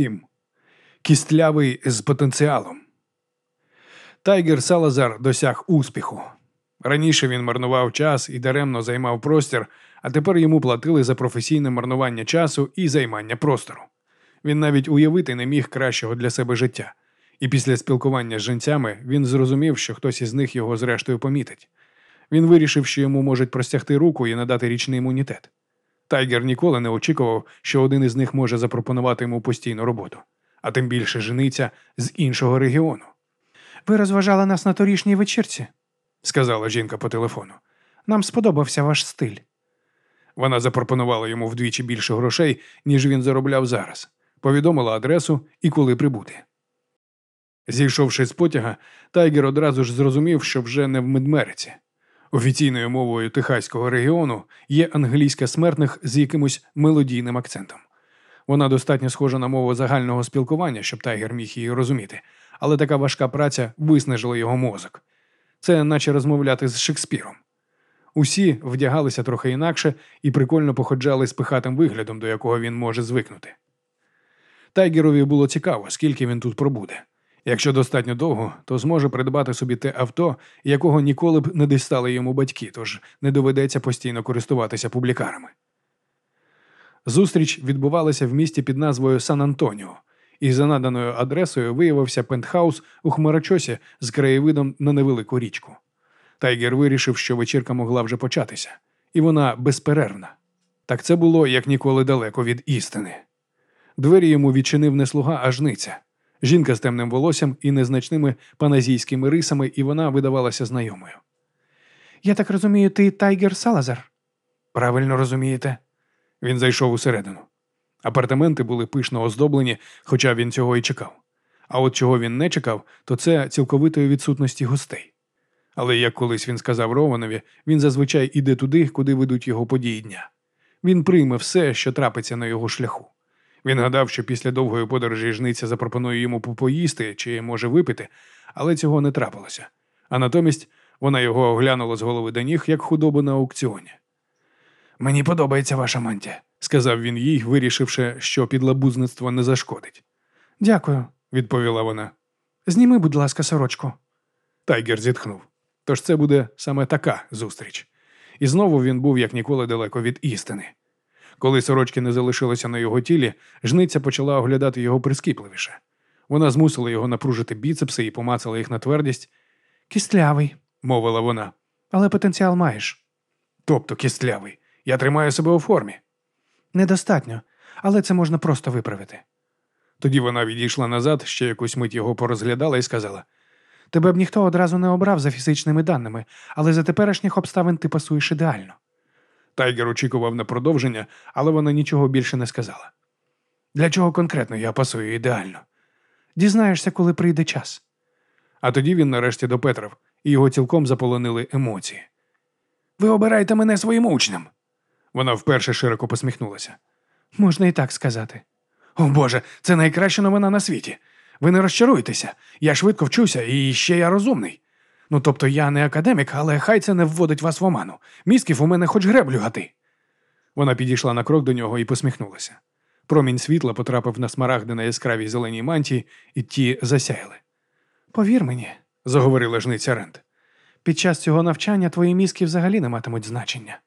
сім. Кістлявий з потенціалом. Тайгер Салазар досяг успіху. Раніше він марнував час і даремно займав простір, а тепер йому платили за професійне марнування часу і займання простору. Він навіть уявити не міг кращого для себе життя, і після спілкування з женцями він зрозумів, що хтось із них його зрештою помітить. Він вирішив, що йому можуть простягти руку і надати річний імунітет. Тайгер ніколи не очікував, що один із них може запропонувати йому постійну роботу, а тим більше женець з іншого регіону. Ви розважали нас на торішній вечірці, сказала жінка по телефону. Нам сподобався ваш стиль. Вона запропонувала йому вдвічі більше грошей, ніж він заробляв зараз, повідомила адресу і коли прибути. Зійшовши з потяга, Тайгер одразу ж зрозумів, що вже не в Мідмериці. Офіційною мовою Техаського регіону є англійська смертних з якимось мелодійним акцентом. Вона достатньо схожа на мову загального спілкування, щоб Тайгер міг її розуміти, але така важка праця виснажила його мозок. Це наче розмовляти з Шекспіром. Усі вдягалися трохи інакше і прикольно походжали з пихатим виглядом, до якого він може звикнути. Тайгерові було цікаво, скільки він тут пробуде. Якщо достатньо довго, то зможе придбати собі те авто, якого ніколи б не дістали йому батьки, тож не доведеться постійно користуватися публікарами. Зустріч відбувалася в місті під назвою Сан Антоніо, і за наданою адресою виявився пентхаус у хмарочосі з краєвидом на невелику річку. Тайгер вирішив, що вечірка могла вже початися, і вона безперервна. Так це було як ніколи далеко від істини. Двері йому відчинив не слуга, а жниця. Жінка з темним волоссям і незначними паназійськими рисами, і вона видавалася знайомою. Я так розумію, ти Тайгер Салазар? Правильно розумієте? Він зайшов усередину. Апартаменти були пишно оздоблені, хоча він цього і чекав. А от чого він не чекав, то це цілковитої відсутності гостей. Але як колись він сказав Рованові, він зазвичай іде туди, куди ведуть його події дня. Він прийме все, що трапиться на його шляху. Він гадав, що після довгої подорожі жниця запропонує йому попоїсти чи може випити, але цього не трапилося. А натомість вона його оглянула з голови до ніг, як худобу на аукціоні. Мені подобається ваша мантія, сказав він їй, вирішивши, що підлабузництво не зашкодить. Дякую, відповіла вона. Зніми, будь ласка, сорочку. Тайгер зітхнув. Тож це буде саме така зустріч. І знову він був як ніколи далеко від істини. Коли сорочки не залишилося на його тілі, жниця почала оглядати його прискіпливіше. Вона змусила його напружити біцепси і помацала їх на твердість. Кістлявий, мовила вона. Але потенціал маєш. Тобто кістлявий. Я тримаю себе у формі. Недостатньо, але це можна просто виправити. Тоді вона відійшла назад, ще якусь мить його порозглядала і сказала: Тебе б ніхто одразу не обрав за фізичними даними, але за теперішніх обставин ти пасуєш ідеально. Тайгер очікував на продовження, але вона нічого більше не сказала. Для чого конкретно я пасую ідеально? Дізнаєшся, коли прийде час. А тоді він нарешті допетрив, і його цілком заполонили емоції. Ви обираєте мене своїм учнем. Вона вперше широко посміхнулася. Можна і так сказати. О Боже, це найкраща новина на світі. Ви не розчаруйтеся. Я швидко вчуся і ще я розумний. Ну тобто я не академік, але хай це не вводить вас в оману. Мізків у мене хоч греблю гати. Вона підійшла на крок до нього і посміхнулася. Промінь світла потрапив на смарагди на яскравій зеленій мантії, і ті засяяли. Повір мені, заговорила жниця Рент. Під час цього навчання твої мізки взагалі не матимуть значення.